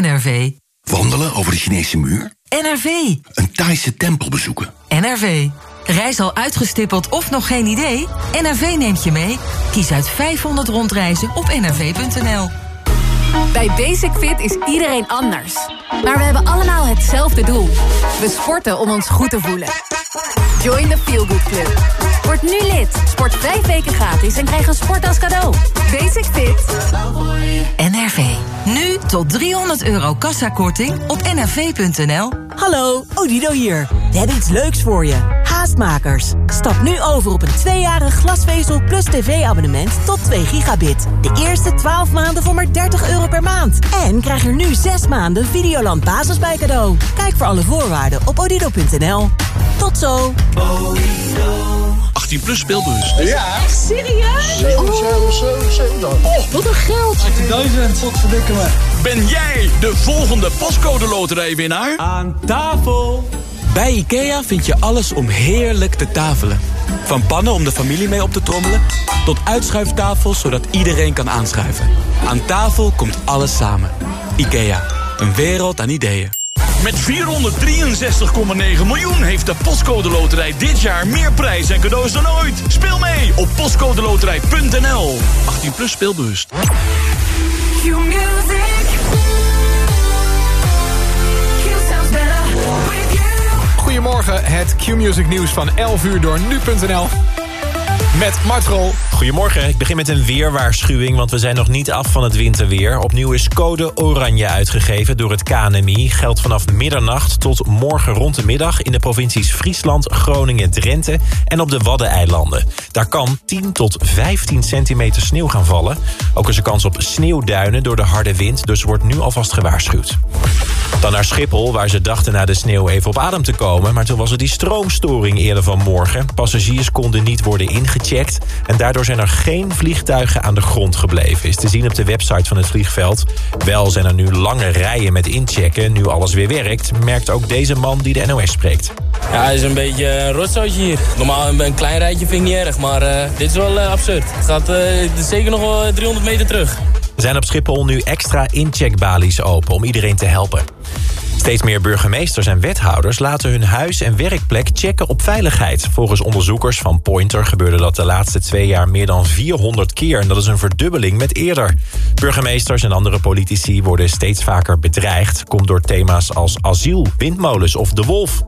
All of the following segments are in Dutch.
NRV. Wandelen over de Chinese muur? NRV. Een Thaise tempel bezoeken? NRV. Reis al uitgestippeld of nog geen idee? NRV neemt je mee. Kies uit 500 rondreizen op nrv.nl. Bij Basic Fit is iedereen anders. Maar we hebben allemaal hetzelfde doel. We sporten om ons goed te voelen. Join the Feel Good Club. Word nu lid. Sport vijf weken gratis en krijg een sport als cadeau. Basic Fit. NRV. Nu tot 300 euro kassakorting op nrv.nl. Hallo, Odido hier. We hebben iets leuks voor je. Haastmakers. Stap nu over op een tweejarig glasvezel plus tv-abonnement tot 2 gigabit. De eerste 12 maanden voor maar 30 euro per maand. En krijg er nu 6 maanden Videoland Basis bij cadeau. Kijk voor alle voorwaarden op odido.nl. Tot zo. 18 plus speelbus. Ja. Echt serieus? 7, 7, 7, 7 Oh, wat een geld. 18.000. Wat verdikken me. Ben jij de volgende pascode loterijwinnaar? Aan tafel! Bij IKEA vind je alles om heerlijk te tafelen. Van pannen om de familie mee op te trommelen... tot uitschuiftafels zodat iedereen kan aanschuiven. Aan tafel komt alles samen. IKEA, een wereld aan ideeën. Met 463,9 miljoen heeft de Postcode Loterij dit jaar meer prijs en cadeaus dan ooit. Speel mee op postcodeloterij.nl. 18 plus speelbewust. Het Q-Music nieuws van 11 uur door nu.nl. Met Mart Rol. Goedemorgen, ik begin met een weerwaarschuwing... want we zijn nog niet af van het winterweer. Opnieuw is code oranje uitgegeven door het KNMI. Geldt vanaf middernacht tot morgen rond de middag... in de provincies Friesland, Groningen, Drenthe en op de Waddeneilanden. Daar kan 10 tot 15 centimeter sneeuw gaan vallen. Ook is er kans op sneeuwduinen door de harde wind... dus wordt nu alvast gewaarschuwd. Dan naar Schiphol, waar ze dachten na de sneeuw even op adem te komen... maar toen was er die stroomstoring eerder vanmorgen. Passagiers konden niet worden ingecheckt... en daardoor zijn er geen vliegtuigen aan de grond gebleven. Is te zien op de website van het vliegveld. Wel zijn er nu lange rijen met inchecken. Nu alles weer werkt, merkt ook deze man die de NOS spreekt. Ja, het is een beetje een rotzootje hier. Normaal een, klein rijtje vind ik niet erg, maar uh, dit is wel uh, absurd. Het gaat uh, zeker nog wel 300 meter terug. Zijn op Schiphol nu extra incheckbalies open om iedereen te helpen. Steeds meer burgemeesters en wethouders laten hun huis en werkplek checken op veiligheid. Volgens onderzoekers van Pointer gebeurde dat de laatste twee jaar meer dan 400 keer. En dat is een verdubbeling met eerder. Burgemeesters en andere politici worden steeds vaker bedreigd. Komt door thema's als asiel, windmolens of de wolf.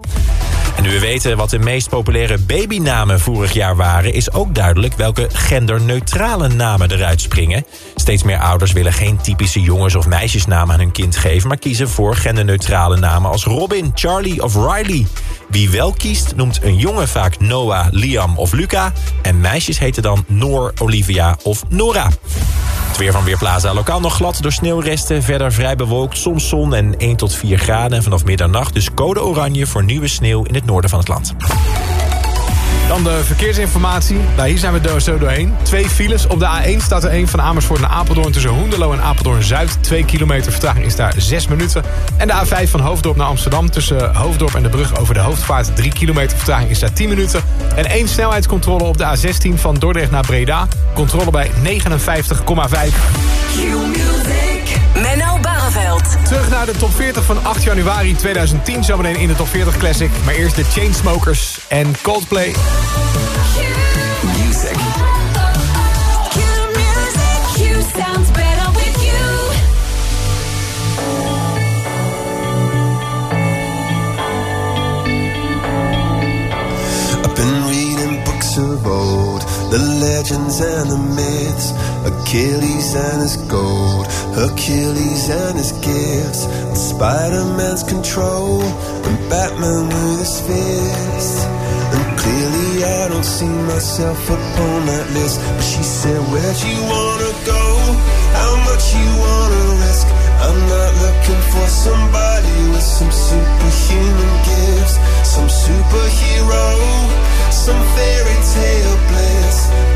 En nu we weten wat de meest populaire babynamen vorig jaar waren... is ook duidelijk welke genderneutrale namen eruit springen. Steeds meer ouders willen geen typische jongens- of meisjesnamen aan hun kind geven... maar kiezen voor genderneutrale namen als Robin, Charlie of Riley. Wie wel kiest, noemt een jongen vaak Noah, Liam of Luca... en meisjes heten dan Noor, Olivia of Nora. Het weer van Weerplaza lokaal nog glad door sneeuwresten. Verder vrij bewolkt, soms zon en 1 tot 4 graden. En vanaf middernacht dus code oranje voor nieuwe sneeuw in het noorden van het land. Dan de verkeersinformatie. Nou, hier zijn we zo doorheen. Twee files. Op de A1 staat er een van Amersfoort naar Apeldoorn... tussen Hoenderloo en Apeldoorn-Zuid. Twee kilometer vertraging is daar zes minuten. En de A5 van Hoofddorp naar Amsterdam... tussen Hoofddorp en de brug over de Hoofdvaart. Drie kilometer vertraging is daar 10 minuten. En één snelheidscontrole op de A16 van Dordrecht naar Breda. Controle bij 59,5. Naar de top 40 van 8 januari 2010. Zometeen in de top 40 Classic. Maar eerst de Chainsmokers en Coldplay. Music. sounds better with you. I've been reading books of old, the legends and the myths, Achilles and his gold, Achilles and his gifts, and Spider-Man's control, and Batman with his fists. And clearly I don't see myself upon that list. But she said, Where'd you wanna go? How much you wanna risk? I'm not looking for somebody with some superhuman gifts, some superhero, some fairy tale bliss.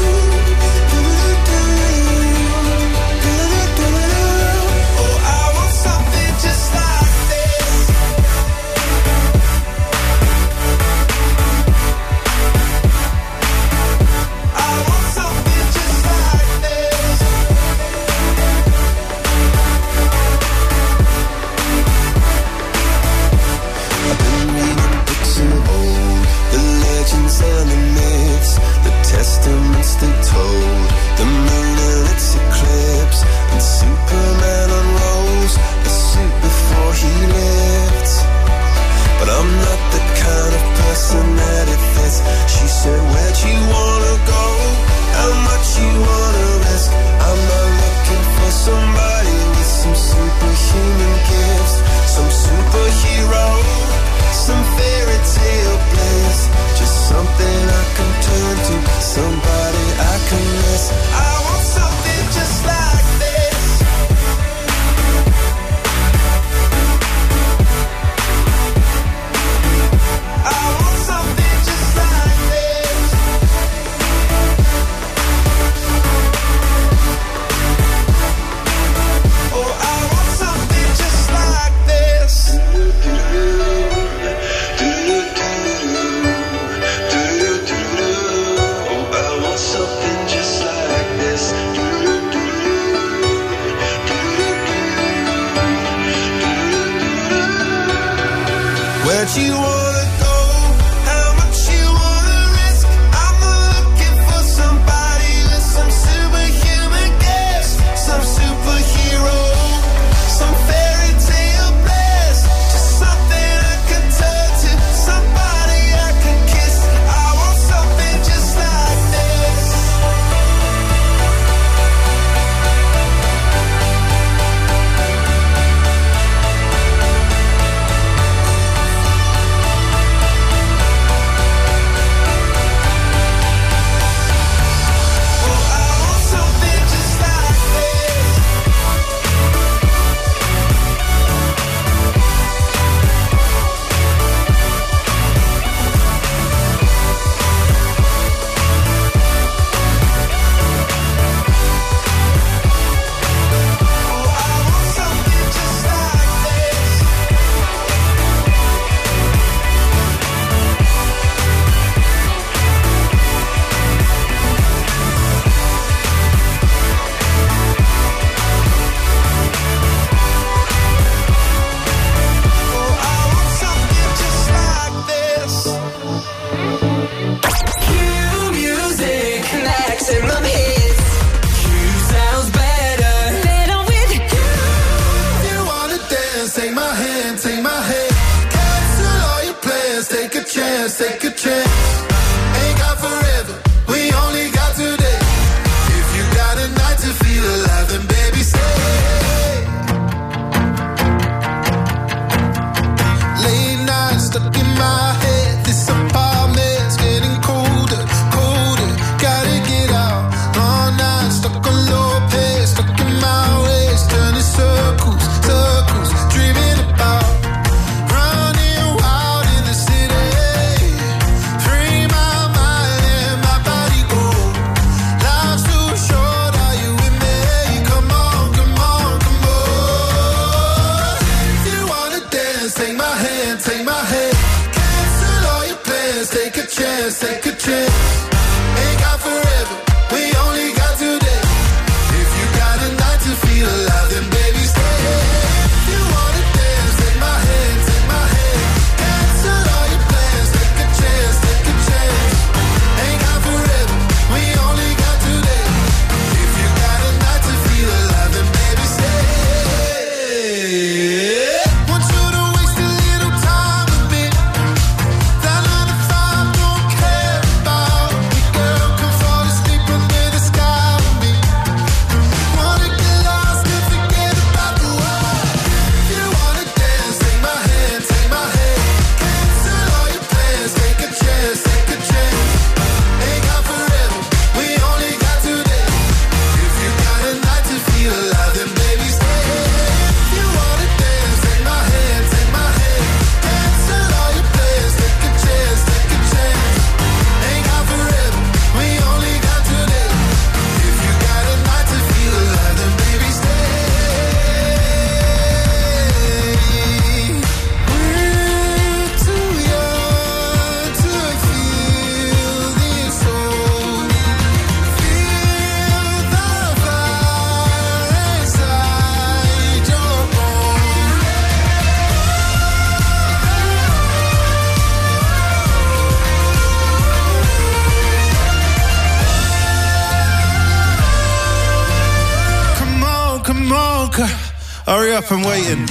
up and waiting.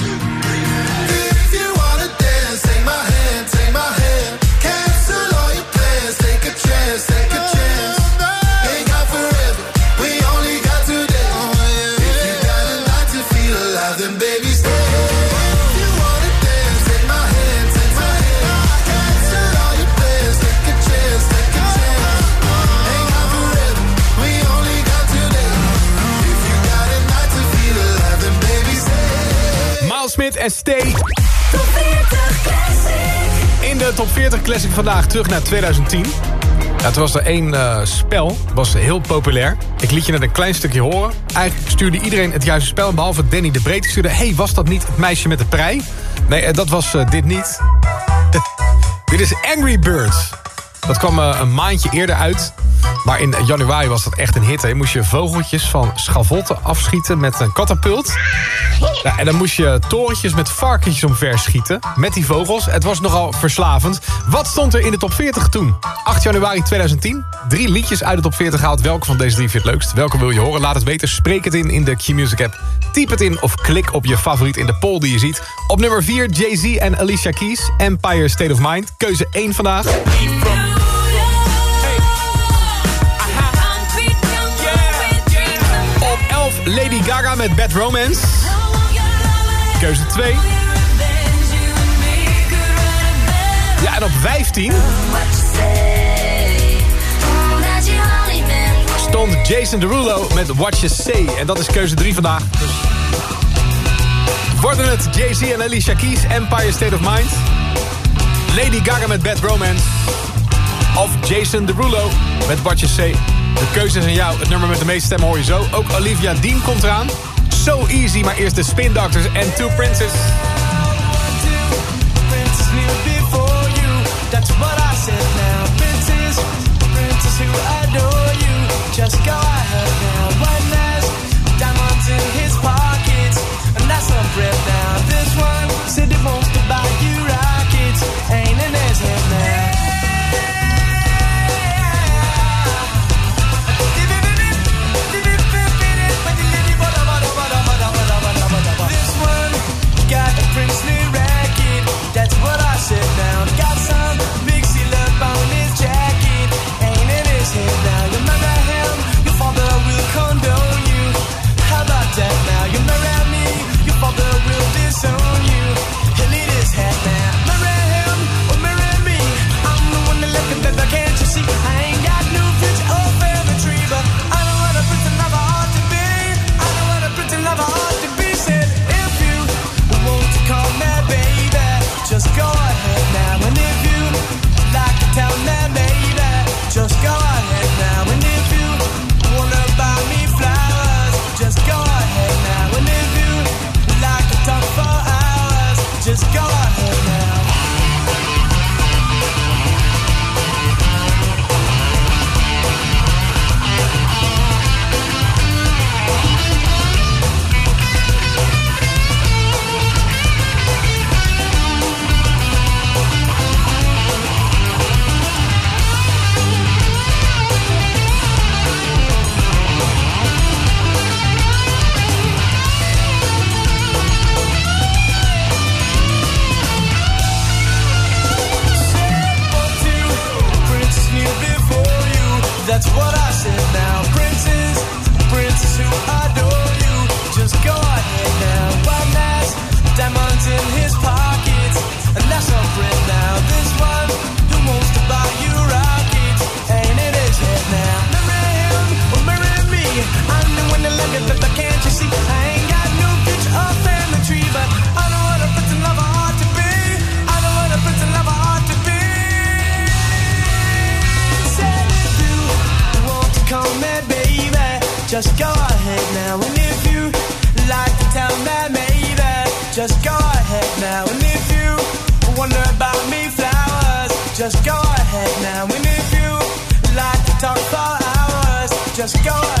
vandaag terug naar 2010. Het was er één uh, spel, was heel populair. Ik liet je net een klein stukje horen. Eigenlijk stuurde iedereen het juiste spel, behalve Danny de Breed. stuurde, hey, was dat niet het meisje met de prei? Nee, eh, dat was eh, dit niet. dit is Angry Birds. Dat kwam een maandje eerder uit. Maar in januari was dat echt een hit. Hè. Moest je vogeltjes van schavotten afschieten met een katapult. En dan moest je torentjes met varkentjes omver schieten. Met die vogels. Het was nogal verslavend. Wat stond er in de top 40 toen? 8 januari 2010. Drie liedjes uit de top 40 gehaald. Welke van deze drie vind je het leukst? Welke wil je horen? Laat het weten. Spreek het in in de Q-Music app. Typ het in of klik op je favoriet in de poll die je ziet. Op nummer 4 Jay-Z en Alicia Keys. Empire State of Mind. Keuze 1 vandaag. Lady Gaga met Bad Romance. Keuze 2. Ja, en op 15 stond Jason Derulo met What You Say. En dat is keuze 3 vandaag. Dus worden het Jay-Z en Alicia Keys, Empire State of Mind. Lady Gaga met Bad Romance. Of Jason Derulo met What You Say. De keuze is aan jou. Het nummer met de meeste stemmen hoor je zo. Ook Olivia Dean komt eraan. So easy, maar eerst de Spin Doctors en Two Princes. Just go ahead now. One last diamonds in his pockets. And that's some breath. just go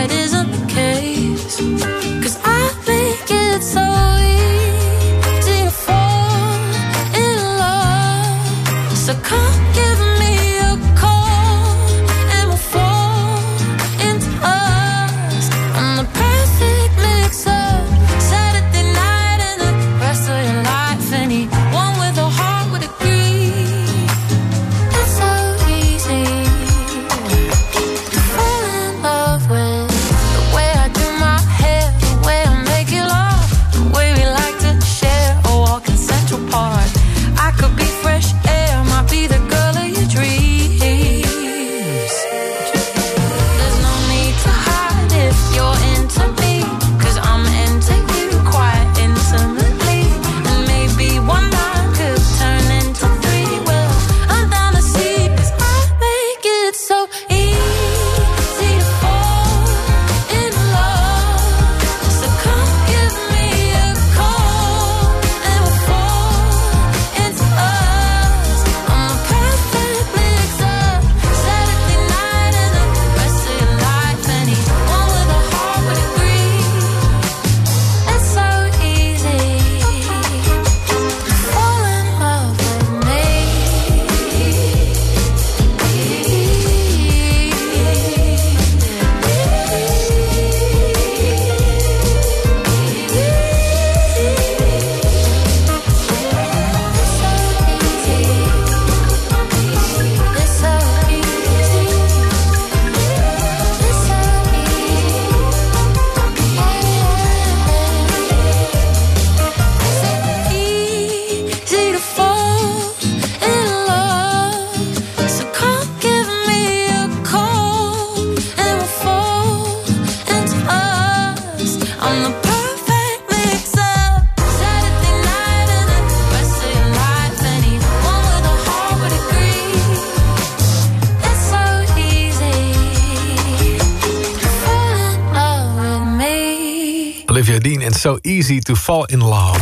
So Easy to Fall in Love.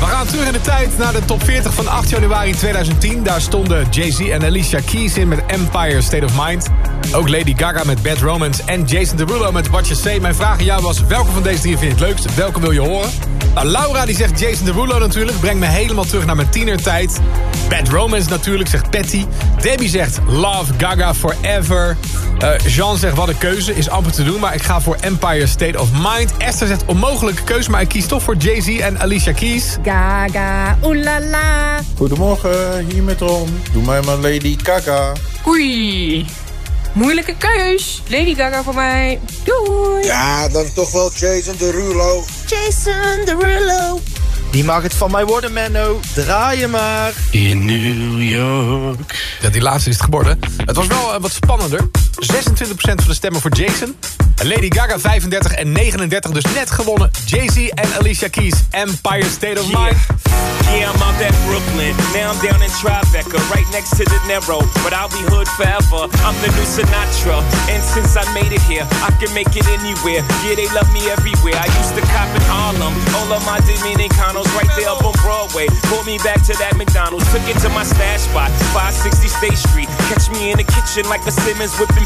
We gaan terug in de tijd naar de top 40 van 8 januari 2010. Daar stonden Jay-Z en Alicia Keys in met Empire State of Mind. Ook Lady Gaga met Bad Romance en Jason Derulo met What You Say. Mijn vraag aan jou was, welke van deze drie vind je het leukst? Welke wil je horen? Nou, Laura die zegt Jason Derulo natuurlijk. Brengt me helemaal terug naar mijn tienertijd. Bad Romance natuurlijk, zegt Patty. Debbie zegt Love Gaga Forever. Eh, Jean zegt wat een keuze, is amper te doen. Maar ik ga voor Empire State of Mind. Esther zegt onmogelijke keuze, maar ik kies toch voor Jay-Z en Alicia Keys. Gaga, oelala. Goedemorgen, hier met Ron. Doe mij maar Lady Gaga. Oei. Moeilijke keus. Lady Gaga voor mij. Doei. Ja, dan toch wel Jason Derulo. Jason Derulo. Die mag het van mij worden, Menno. Draai je maar. In New York. Ja, die laatste is het geworden. Het was wel eh, wat spannender. 26% van de stemmen voor Jason. Lady Gaga 35 en 39, dus net gewonnen. Jay-Z en Alicia Keys, Empire State of Mind. Yeah, I'm out at Brooklyn. Now I'm down in Tribeca, right next to the Narrow. But I'll be hood forever. I'm the new Sinatra. And since I made it here, I can make it anywhere. Yeah, they love me everywhere. I used to cop in Harlem. All of my Dominicanos right there up on Broadway. Pulled me back to that McDonald's. Took it to my stash spot, 560 State Street. Catch me in the kitchen like a Simmons whipping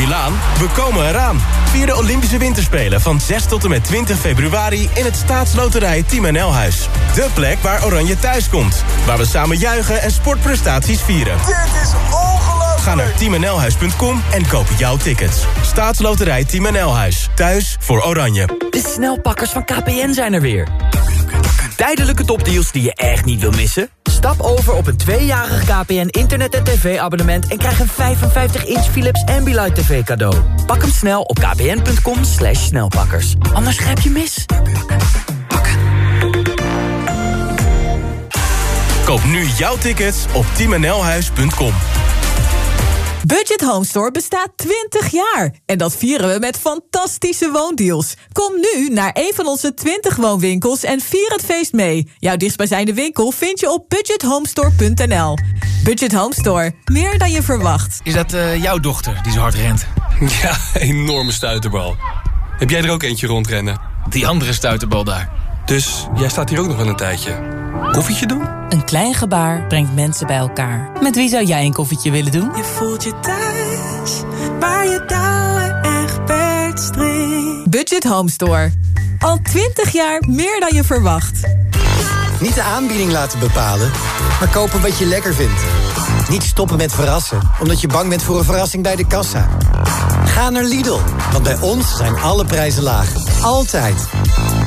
Milaan, we komen eraan. Vier de Olympische Winterspelen van 6 tot en met 20 februari... in het staatsloterij Team NL-huis. De plek waar Oranje thuis komt. Waar we samen juichen en sportprestaties vieren. Dit is ongelooflijk! Ga naar teamnlhuis.com en koop jouw tickets. Staatsloterij Team NL-huis. Thuis voor Oranje. De snelpakkers van KPN zijn er weer. Tijdelijke topdeals die je echt niet wil missen? Stap over op een tweejarig KPN internet- en tv-abonnement... en krijg een 55-inch Philips Ambilight TV cadeau. Pak hem snel op kpn.com slash snelpakkers. Anders grijp je mis. Koop nu jouw tickets op teamnlhuis.com. Budget Home Store bestaat 20 jaar. En dat vieren we met fantastische woondeals. Kom nu naar een van onze 20 woonwinkels en vier het feest mee. Jouw dichtstbijzijnde winkel vind je op budgethomestore.nl. Budget Home Store. Meer dan je verwacht. Is dat eh, jouw dochter die zo hard rent? Ja, enorme stuiterbal. Heb jij er ook eentje rondrennen? Die andere stuiterbal daar. Dus jij staat hier ook nog wel een tijdje. Koffietje doen? Een klein gebaar brengt mensen bij elkaar. Met wie zou jij een koffietje willen doen? Je voelt je thuis, waar je touwen echt. Budget Home Store. Al 20 jaar meer dan je verwacht. Niet de aanbieding laten bepalen, maar kopen wat je lekker vindt. Niet stoppen met verrassen, omdat je bang bent voor een verrassing bij de kassa. Ga naar Lidl, want bij ons zijn alle prijzen laag. Altijd.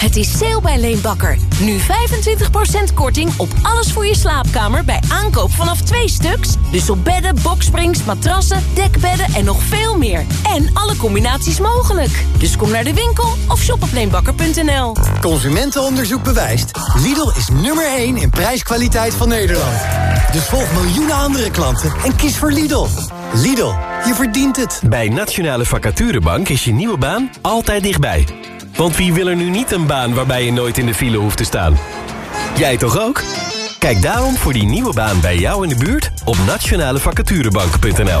Het is sale bij Leenbakker. Nu 25% korting op alles voor je slaapkamer bij aankoop vanaf twee stuks. Dus op bedden, boksprings, matrassen, dekbedden en nog veel meer. En alle combinaties mogelijk. Dus kom naar de winkel of shop op leenbakker.nl. Consumentenonderzoek bewijst. Lidl is nummer 1 in prijskwaliteit van Nederland. Dus volg miljoenen andere klanten en kies voor Lidl. Lidl, je verdient het. Bij Nationale Vacaturebank is je nieuwe baan altijd dichtbij. Want wie wil er nu niet een baan waarbij je nooit in de file hoeft te staan? Jij toch ook? Kijk daarom voor die nieuwe baan bij jou in de buurt op nationalevacaturebank.nl.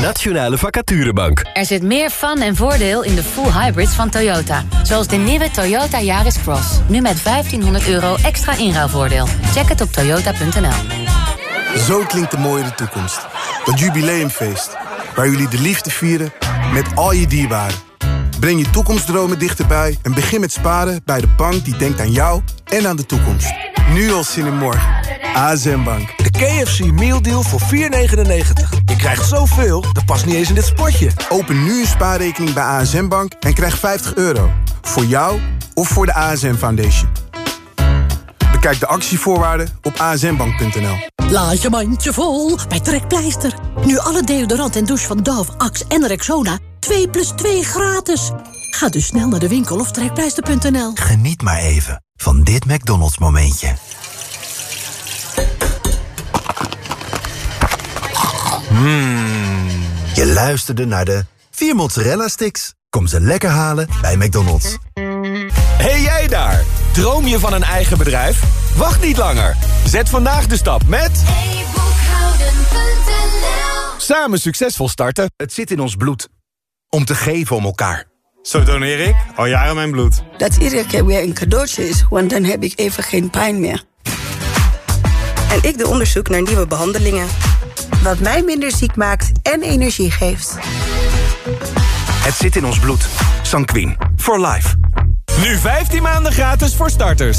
Nationale Vacaturebank. Er zit meer fun en voordeel in de full hybrids van Toyota. Zoals de nieuwe Toyota Yaris Cross. Nu met 1500 euro extra inruilvoordeel. Check het op toyota.nl. Zo klinkt de mooie de toekomst. Dat jubileumfeest. Waar jullie de liefde vieren met al je dierbaren. Breng je toekomstdromen dichterbij en begin met sparen bij de bank die denkt aan jou en aan de toekomst. Nu al zin in morgen. ASM Bank. De KFC Meal Deal voor 4,99. Je krijgt zoveel, dat past niet eens in dit spotje. Open nu een spaarrekening bij ASM Bank en krijg 50 euro. Voor jou of voor de ASM Foundation. Bekijk de actievoorwaarden op asmbank.nl. Laat je mandje vol bij Trekpleister. Nu alle deodorant en douche van Dove, Axe en Rexona 2 plus 2 gratis. Ga dus snel naar de winkel of trekpleister.nl. Geniet maar even van dit McDonald's momentje. Mmm. Je luisterde naar de 4 mozzarella sticks. Kom ze lekker halen bij McDonald's. Hey jij daar! Droom je van een eigen bedrijf? Wacht niet langer. Zet vandaag de stap met... Samen succesvol starten. Het zit in ons bloed. Om te geven om elkaar. Zo doneer ik al jaren mijn bloed. Dat iedere keer weer een cadeautje is, want dan heb ik even geen pijn meer. En ik doe onderzoek naar nieuwe behandelingen. Wat mij minder ziek maakt en energie geeft. Het zit in ons bloed. Sanquin. For life. Nu 15 maanden gratis voor starters.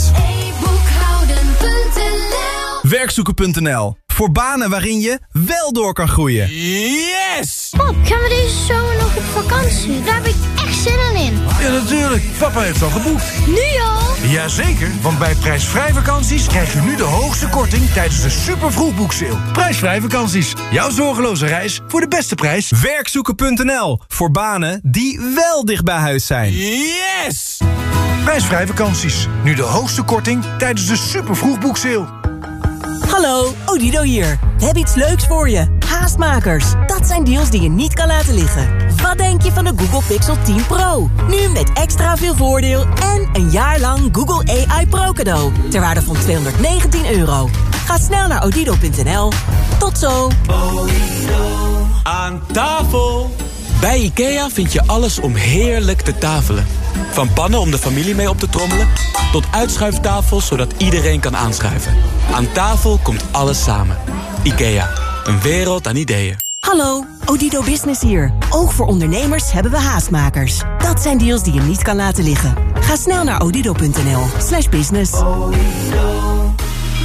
Werkzoeken.nl. Voor banen waarin je wel door kan groeien. Yes! Pap, gaan we deze zomer nog op vakantie? Daar heb ik echt zin in. Ja, natuurlijk. Papa heeft al geboekt. Nu al? Jazeker, want bij prijsvrij vakanties krijg je nu de hoogste korting tijdens de super vroegboekseil. Prijsvrij vakanties. Jouw zorgeloze reis voor de beste prijs. Werkzoeken.nl. Voor banen die wel dicht bij huis zijn. Yes! Prijsvrij vakanties. Nu de hoogste korting tijdens de super vroegboekseil. Hallo, Odido hier. We hebben iets leuks voor je. Haastmakers. Dat zijn deals die je niet kan laten liggen. Wat denk je van de Google Pixel 10 Pro? Nu met extra veel voordeel en een jaar lang Google AI Pro cadeau. Ter waarde van 219 euro. Ga snel naar odido.nl. Tot zo. Aan tafel! Bij IKEA vind je alles om heerlijk te tafelen. Van pannen om de familie mee op te trommelen... tot uitschuiftafels zodat iedereen kan aanschuiven. Aan tafel komt alles samen. IKEA, een wereld aan ideeën. Hallo, Odido Business hier. Ook voor ondernemers hebben we haastmakers. Dat zijn deals die je niet kan laten liggen. Ga snel naar odido.nl business.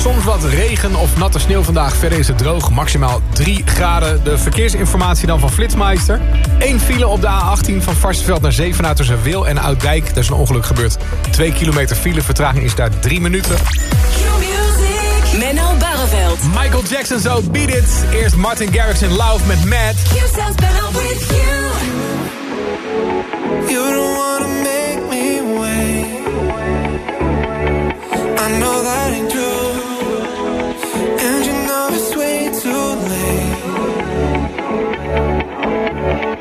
Soms wat regen of natte sneeuw vandaag. Verder is het droog, maximaal 3 graden. De verkeersinformatie dan van Flitsmeister. Eén file op de A18 van Varsenveld naar Zevenaar tussen Wil en Ouddijk. Er is een ongeluk gebeurd. 2 kilometer file, vertraging is daar 3 minuten. Menno Barreveld. Michael Jackson zo Beat It. Eerst Martin Garrix in Love met Mad. You don't wanna make me wait. I know that ain't true.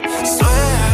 Swear,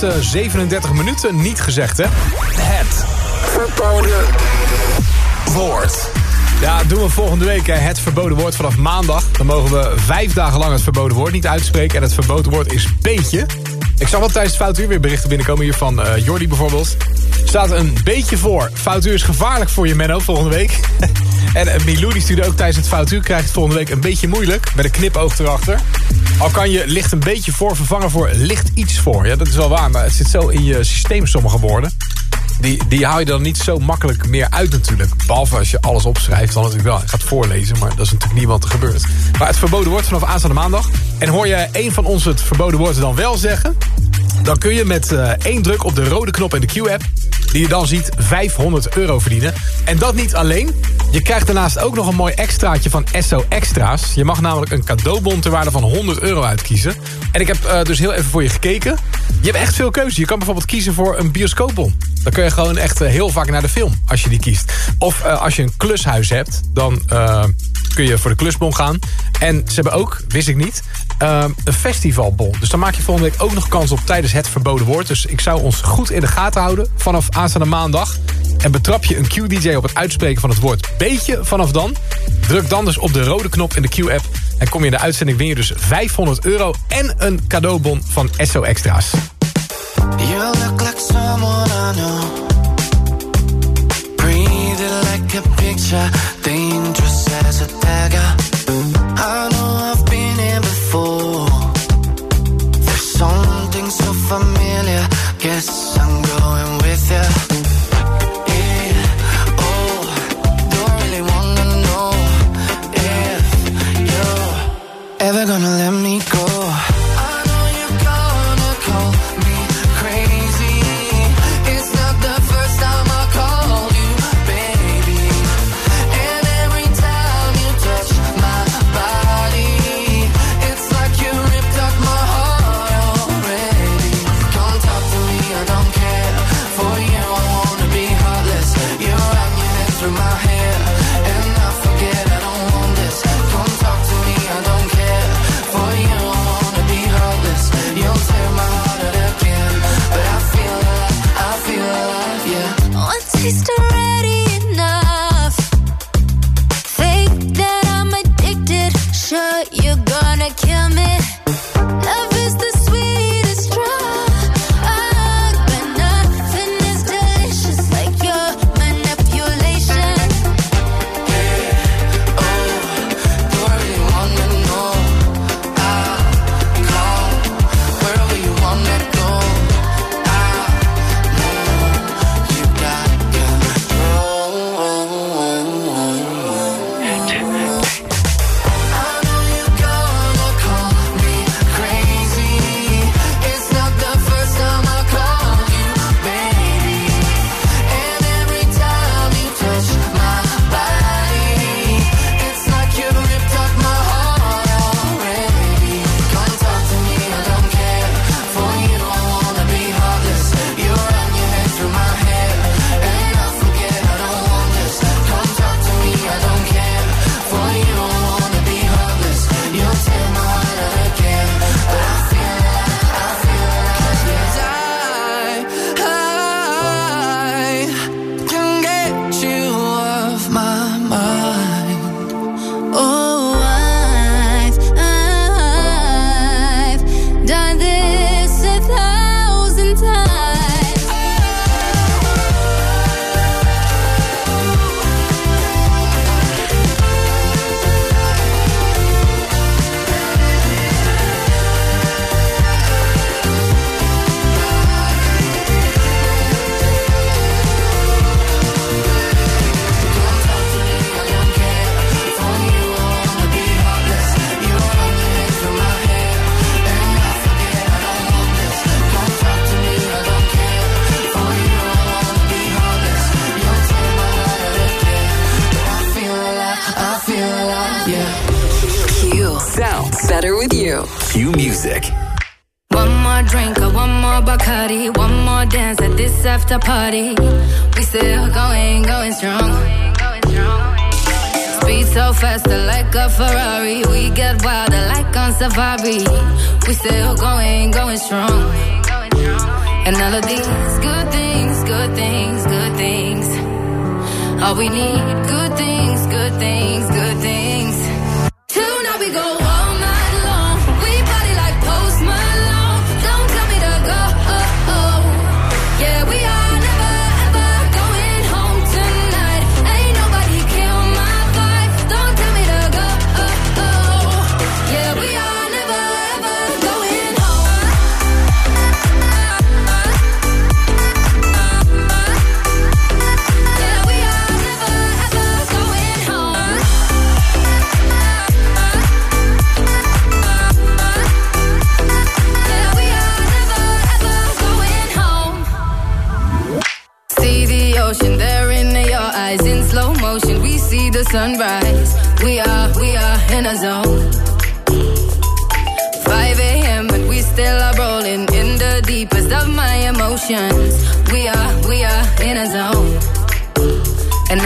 laatste 37 minuten niet gezegd heb. Het verboden woord. Ja, doen we volgende week hè. het verboden woord vanaf maandag. Dan mogen we vijf dagen lang het verboden woord niet uitspreken. En het verboden woord is beetje. Ik zag wel tijdens het Foutuur weer berichten binnenkomen hier van uh, Jordi bijvoorbeeld. Staat een beetje voor. Foutuur is gevaarlijk voor je Menno volgende week. en uh, Milou die stuurde ook tijdens het Foutuur krijgt het volgende week een beetje moeilijk. Met een knipoog erachter. Al kan je licht een beetje voor vervangen voor licht iets voor. Ja, dat is wel waar, maar het zit zo in je systeem sommige woorden. Die, die haal je dan niet zo makkelijk meer uit natuurlijk. Behalve als je alles opschrijft, dan natuurlijk wel. Gaat voorlezen, maar dat is natuurlijk niet wat er gebeurt. Maar het verboden woord vanaf aanstaande maandag. En hoor je een van ons het verboden woord dan wel zeggen... dan kun je met uh, één druk op de rode knop in de Q-app... die je dan ziet 500 euro verdienen. En dat niet alleen. Je krijgt daarnaast ook nog een mooi extraatje van Esso Extra's. Je mag namelijk een cadeaubon ter waarde van 100 euro uitkiezen. En ik heb uh, dus heel even voor je gekeken. Je hebt echt veel keuze. Je kan bijvoorbeeld kiezen voor een bioscoopbon. Dan kun je gewoon echt uh, heel vaak naar de film als je die kiest. Of uh, als je een klushuis hebt, dan kun je voor de klusbon gaan. En ze hebben ook, wist ik niet, een festivalbon. Dus dan maak je volgende week ook nog kans op tijdens het verboden woord. Dus ik zou ons goed in de gaten houden vanaf aanstaande maandag. En betrap je een Q-DJ op het uitspreken van het woord beetje vanaf dan. Druk dan dus op de rode knop in de Q-app. En kom je in de uitzending win je dus 500 euro en een cadeaubon van Esso Extra's. You look like someone I know. Like a picture, dangerous as a dagger. I know I've been here before. There's something so familiar. Guess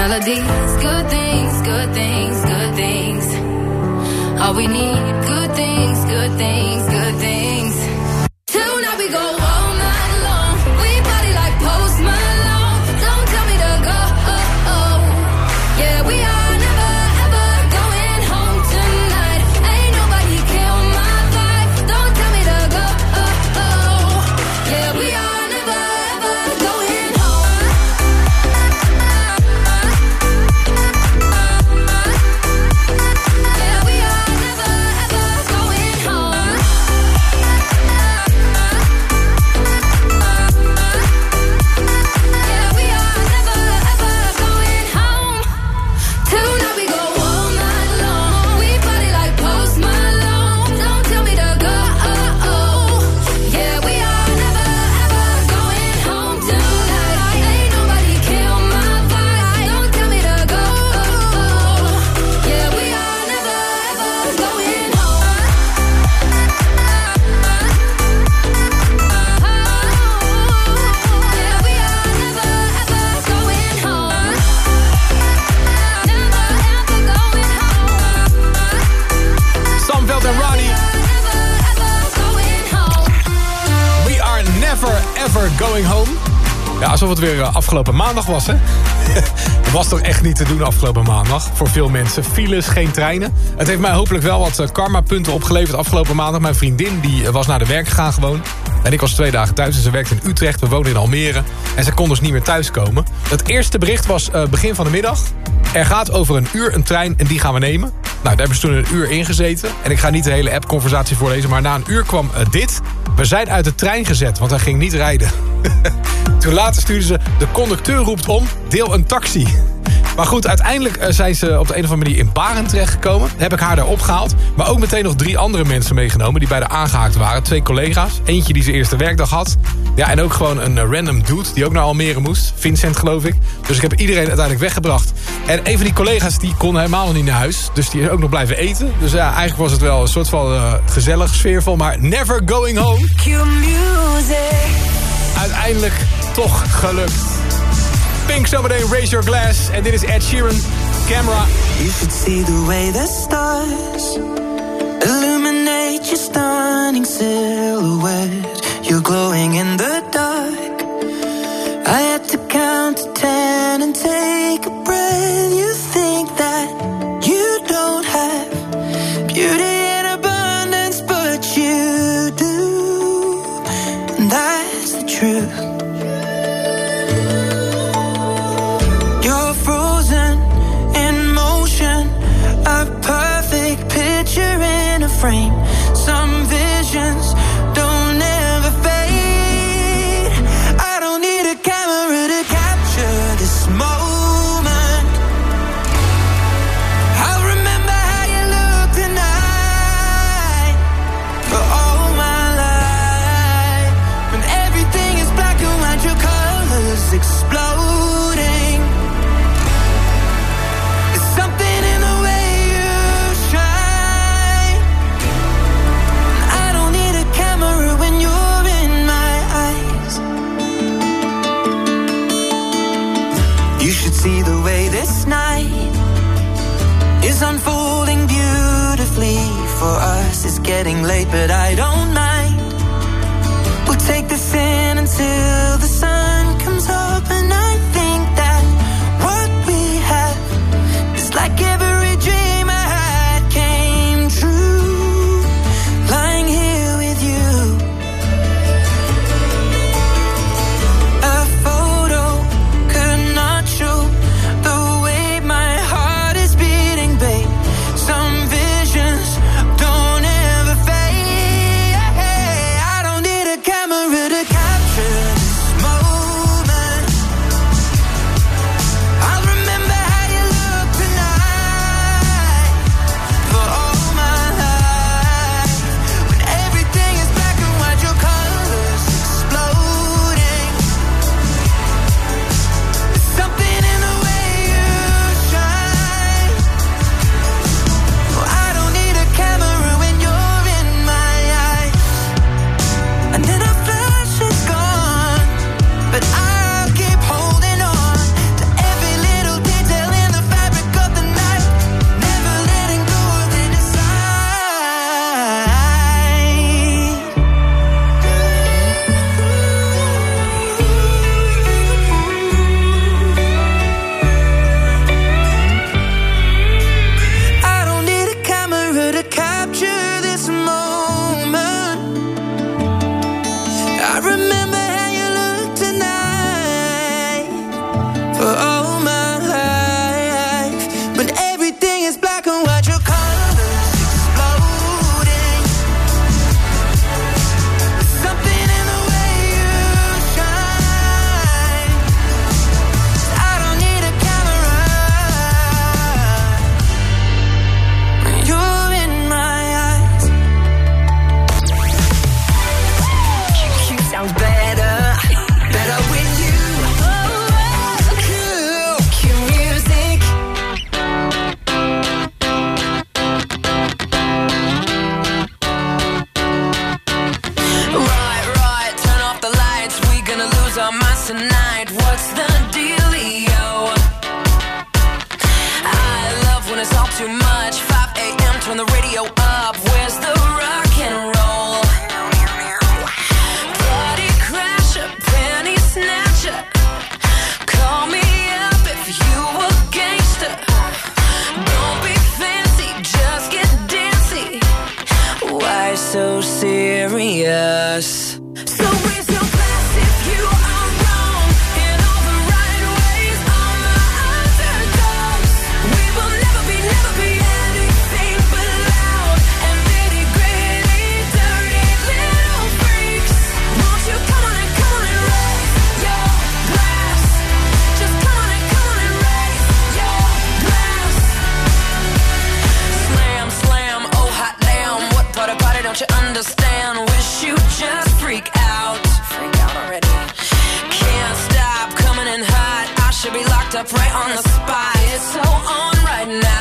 These good things, good things, good things. All we need, het weer eh, afgelopen maandag was, hè? Het was toch echt niet te doen afgelopen maandag. Voor veel mensen. Files, geen treinen. Het heeft mij hopelijk wel wat eh, karma-punten opgeleverd afgelopen maandag. Mijn vriendin die eh, was naar de werk gegaan gewoon. En ik was twee dagen thuis en ze werkte in Utrecht. We woonden in Almere. En ze kon dus niet meer thuiskomen. Het eerste bericht was begin van de middag. Er gaat over een uur een trein en die gaan we nemen. Nou, daar hebben ze toen een uur ingezeten. En ik ga niet de hele app-conversatie voorlezen. Maar na een uur kwam dit. We zijn uit de trein gezet, want hij ging niet rijden. Toen later stuurden ze... De conducteur roept om, deel een taxi. Maar goed, uiteindelijk eh, zijn ze op de een of andere manier in Barend terechtgekomen. Heb ik haar daar opgehaald. Maar ook meteen nog drie andere mensen meegenomen die bij de aangehaakt waren. Twee collega's. Eentje die zijn eerste werkdag had. Ja, en ook gewoon een eh, random dude die ook naar Almere moest. Vincent, geloof ik. Dus ik heb iedereen uiteindelijk weggebracht. En een van die collega's die kon helemaal nog niet naar huis. Dus die is ook nog blijven eten. Dus ja, eigenlijk was het wel een soort van eh, gezellig, sfeervol. Maar never going home. Uiteindelijk toch gelukt. Pink zometeen Raise Your Glass. En dit is Ed Sheeran. Camera. You should see the way the stars illuminate your stunning silhouette. You're glowing in the dark. I had to count to ten and take frame. But I don't so serious. So we I pray on the spot. It's so on right now.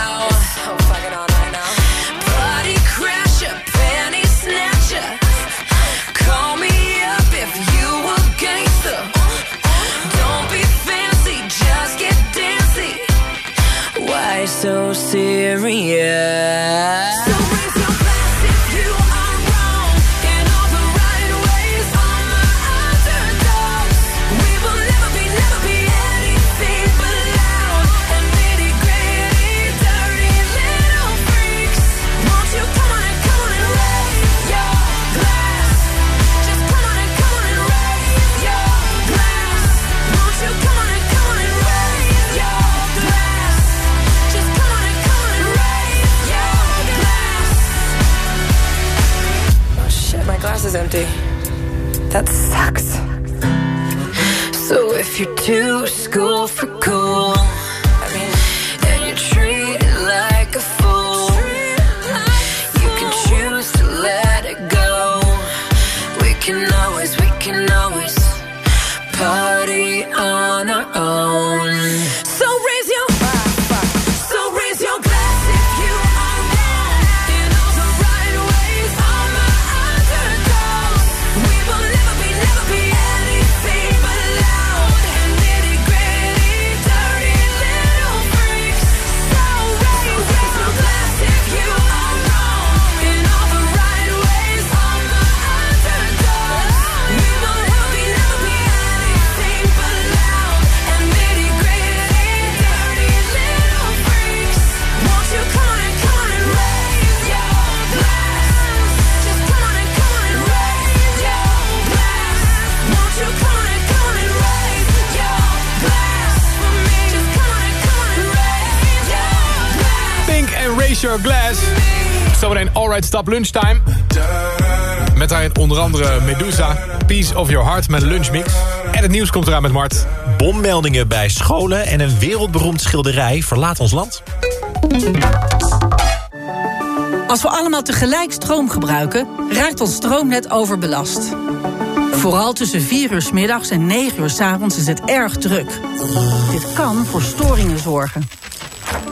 Africa Your Glass. Zometeen Alright Stop Lunchtime. Met daarin onder andere Medusa, Piece of Your Heart met Lunchmix. En het nieuws komt eraan met Mart. Bommeldingen bij scholen en een wereldberoemd schilderij verlaat ons land. Als we allemaal tegelijk stroom gebruiken, raakt ons stroomnet overbelast. Vooral tussen 4 uur 's middags en 9 uur 's avonds is het erg druk. Dit kan voor storingen zorgen.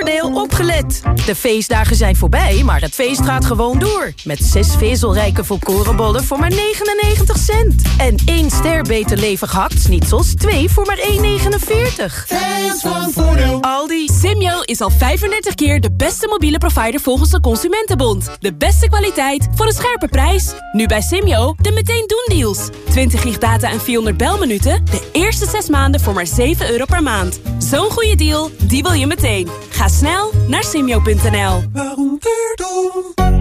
Voordeel opgelet. De feestdagen zijn voorbij, maar het feest gaat gewoon door. Met zes vezelrijke volkorenbollen voor maar 99 cent. En één ster beter levig hakt-snitsels, twee voor maar 1,49. Fans van Voordeel. Aldi. Simyo is al 35 keer de beste mobiele provider volgens de Consumentenbond. De beste kwaliteit voor een scherpe prijs. Nu bij Simyo de meteen doen deals. 20 gig data en 400 belminuten. De eerste 6 maanden voor maar 7 euro per maand. Zo'n goede deal, die wil je meteen. Ga snel naar simyo.nl.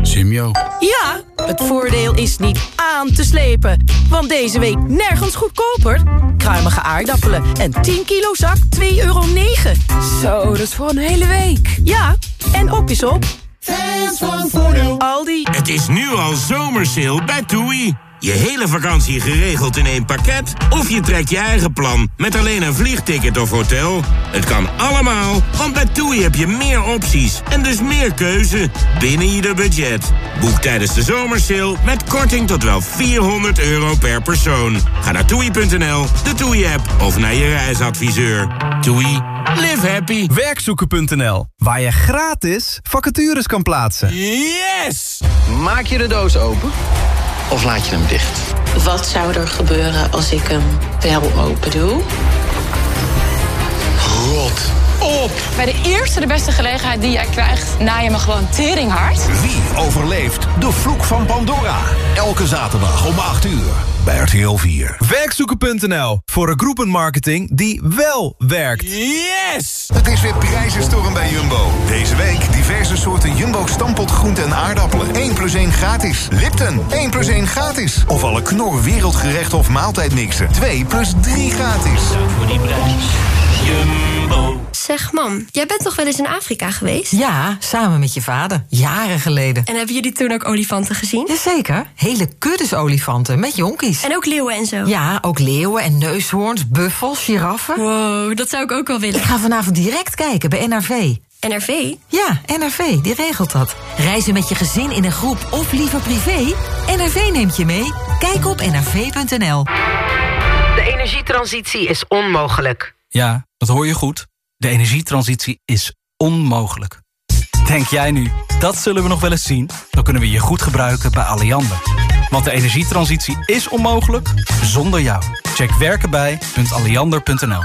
Simio. Ja, het voordeel is niet aan te slepen. Want deze week nergens goedkoper. Kruimige aardappelen en 10 kilo zak 2,9 euro. Zo, dat is voor een hele week. Ja, en op is op. Fans van Voordeel. Aldi. Het is nu al zomersale bij TUI. Je hele vakantie geregeld in één pakket? Of je trekt je eigen plan met alleen een vliegticket of hotel? Het kan allemaal, want bij TUI heb je meer opties en dus meer keuze binnen ieder budget. Boek tijdens de zomersale met korting tot wel 400 euro per persoon. Ga naar toei.nl, de TUI-app of naar je reisadviseur. TUI, live happy. Werkzoeken.nl, waar je gratis vacatures kan plaatsen. Yes! Maak je de doos open of laat je hem dicht? Wat zou er gebeuren als ik hem wel open doe? Rot op! Bij de eerste de beste gelegenheid die jij krijgt, na je me gewoon teringhard. Wie overleeft de vloek van Pandora? Elke zaterdag om 8 uur bij RTL 4. Werkzoeken.nl, voor een groepenmarketing die wel werkt. Yes! Het is weer prijzenstorm bij Jumbo. Deze week diverse soorten Jumbo stampot groenten en aardappelen. 1 plus 1 gratis. Lipton, 1 plus 1 gratis. Of alle knor wereldgerecht of maaltijdmixen. 2 plus 3 gratis. Voor die prijs. Jumbo. Zeg, mam, jij bent toch wel eens in Afrika geweest? Ja, samen met je vader. Jaren geleden. En hebben jullie toen ook olifanten gezien? Jazeker. Hele kuddes olifanten met jonkies. En ook leeuwen en zo? Ja, ook leeuwen en neushoorns, buffels, giraffen. Wow, dat zou ik ook wel willen. Ik ga vanavond direct kijken bij NRV. NRV? Ja, NRV, die regelt dat. Reizen met je gezin in een groep of liever privé? NRV neemt je mee. Kijk op nrv.nl. De energietransitie is onmogelijk. Ja, dat hoor je goed. De energietransitie is onmogelijk. Denk jij nu, dat zullen we nog wel eens zien? Dan kunnen we je goed gebruiken bij Alliander. Want de energietransitie is onmogelijk zonder jou. Check werkenbij.alliander.nl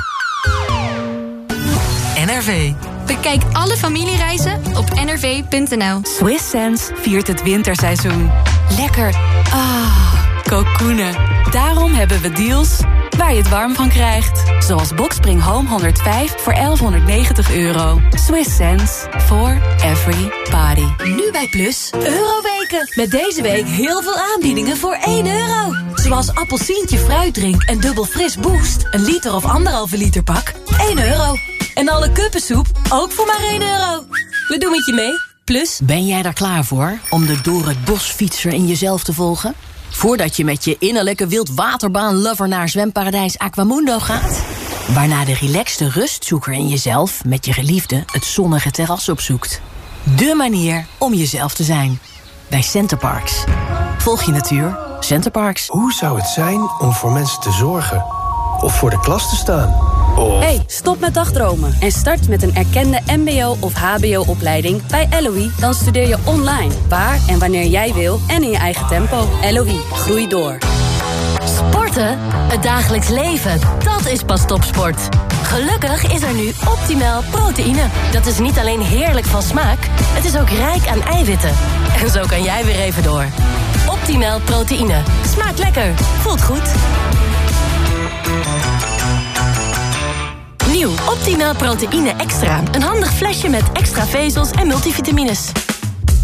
NRV. Bekijk alle familiereizen op nrv.nl. Swiss Sense viert het winterseizoen. Lekker. Ah, kokoenen. Daarom hebben we deals waar je het warm van krijgt. Zoals Boxspring Home 105 voor 1190 euro. Swiss sense for every body. Nu bij Plus, Euroweken. Met deze week heel veel aanbiedingen voor 1 euro. Zoals appelsientje fruitdrink en dubbel fris boost. Een liter of anderhalve liter pak, 1 euro. En alle kuppensoep, ook voor maar 1 euro. We doen het je mee, Plus. Ben jij daar klaar voor om de door het bos fietser in jezelf te volgen? Voordat je met je innerlijke wildwaterbaan-lover naar zwemparadijs Aquamundo gaat? Waarna de relaxte rustzoeker in jezelf met je geliefde het zonnige terras opzoekt. De manier om jezelf te zijn. Bij Centerparks. Volg je natuur. Centerparks. Hoe zou het zijn om voor mensen te zorgen? Of voor de klas te staan? Of... Hey, stop met dagdromen en start met een erkende mbo- of hbo-opleiding bij LOE. Dan studeer je online, waar en wanneer jij wil en in je eigen tempo. LOE, groei door. Sporten? Het dagelijks leven, dat is pas topsport. Gelukkig is er nu optimaal proteïne. Dat is niet alleen heerlijk van smaak, het is ook rijk aan eiwitten. En zo kan jij weer even door. Optimaal proteïne. Smaakt lekker, voelt goed. Nieuw Optimaal proteïne extra. Een handig flesje met extra vezels en multivitamines.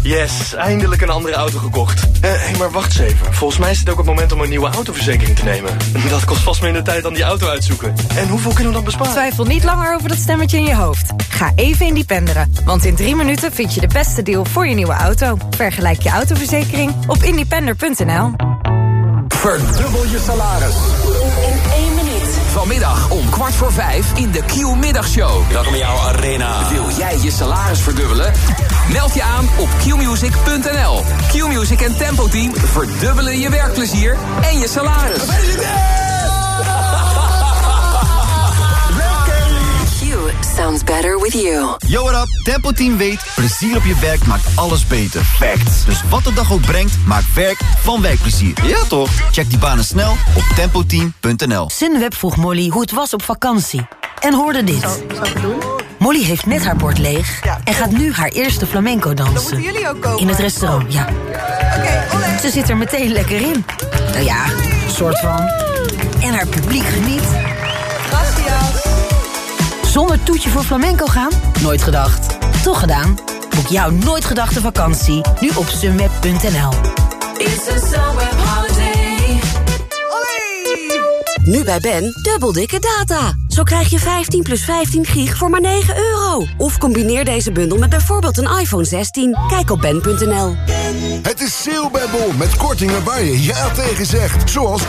Yes, eindelijk een andere auto gekocht. Hé, hey, maar wacht eens even. Volgens mij is het ook het moment om een nieuwe autoverzekering te nemen. Dat kost vast minder tijd dan die auto uitzoeken. En hoeveel kunnen we dan besparen? Twijfel niet langer over dat stemmetje in je hoofd. Ga even independeren. Want in drie minuten vind je de beste deal voor je nieuwe auto. Vergelijk je autoverzekering op independer.nl. Verdubbel je salaris. Vanmiddag om kwart voor vijf in de Q-middagshow. Welkom in jouw arena. Wil jij je salaris verdubbelen? Meld je aan op qmusic.nl. Q-Music en Tempo Team verdubbelen je werkplezier en je salaris. Sounds better with you. Yo, what up? Tempo Team weet, plezier op je werk maakt alles beter. Facts. Dus wat de dag ook brengt, maakt werk van werkplezier. Ja, toch? Check die banen snel op tempoteam.nl. Sunweb vroeg Molly hoe het was op vakantie. En hoorde dit. Molly heeft net haar bord leeg en gaat nu haar eerste flamenco dansen. Dan moeten jullie ook komen. In het restaurant, ja. Ze zit er meteen lekker in. Nou ja, soort van. En haar publiek geniet. Zonder toetje voor flamenco gaan? Nooit gedacht. Toch gedaan? Boek jouw nooit gedachte vakantie nu op sunweb.nl. Nu bij Ben, dubbel dikke data. Zo krijg je 15 plus 15 gig voor maar 9 euro. Of combineer deze bundel met bijvoorbeeld een iPhone 16. Kijk op ben.nl. Het is sale bij Bol met kortingen waar je ja tegen zegt. Zoals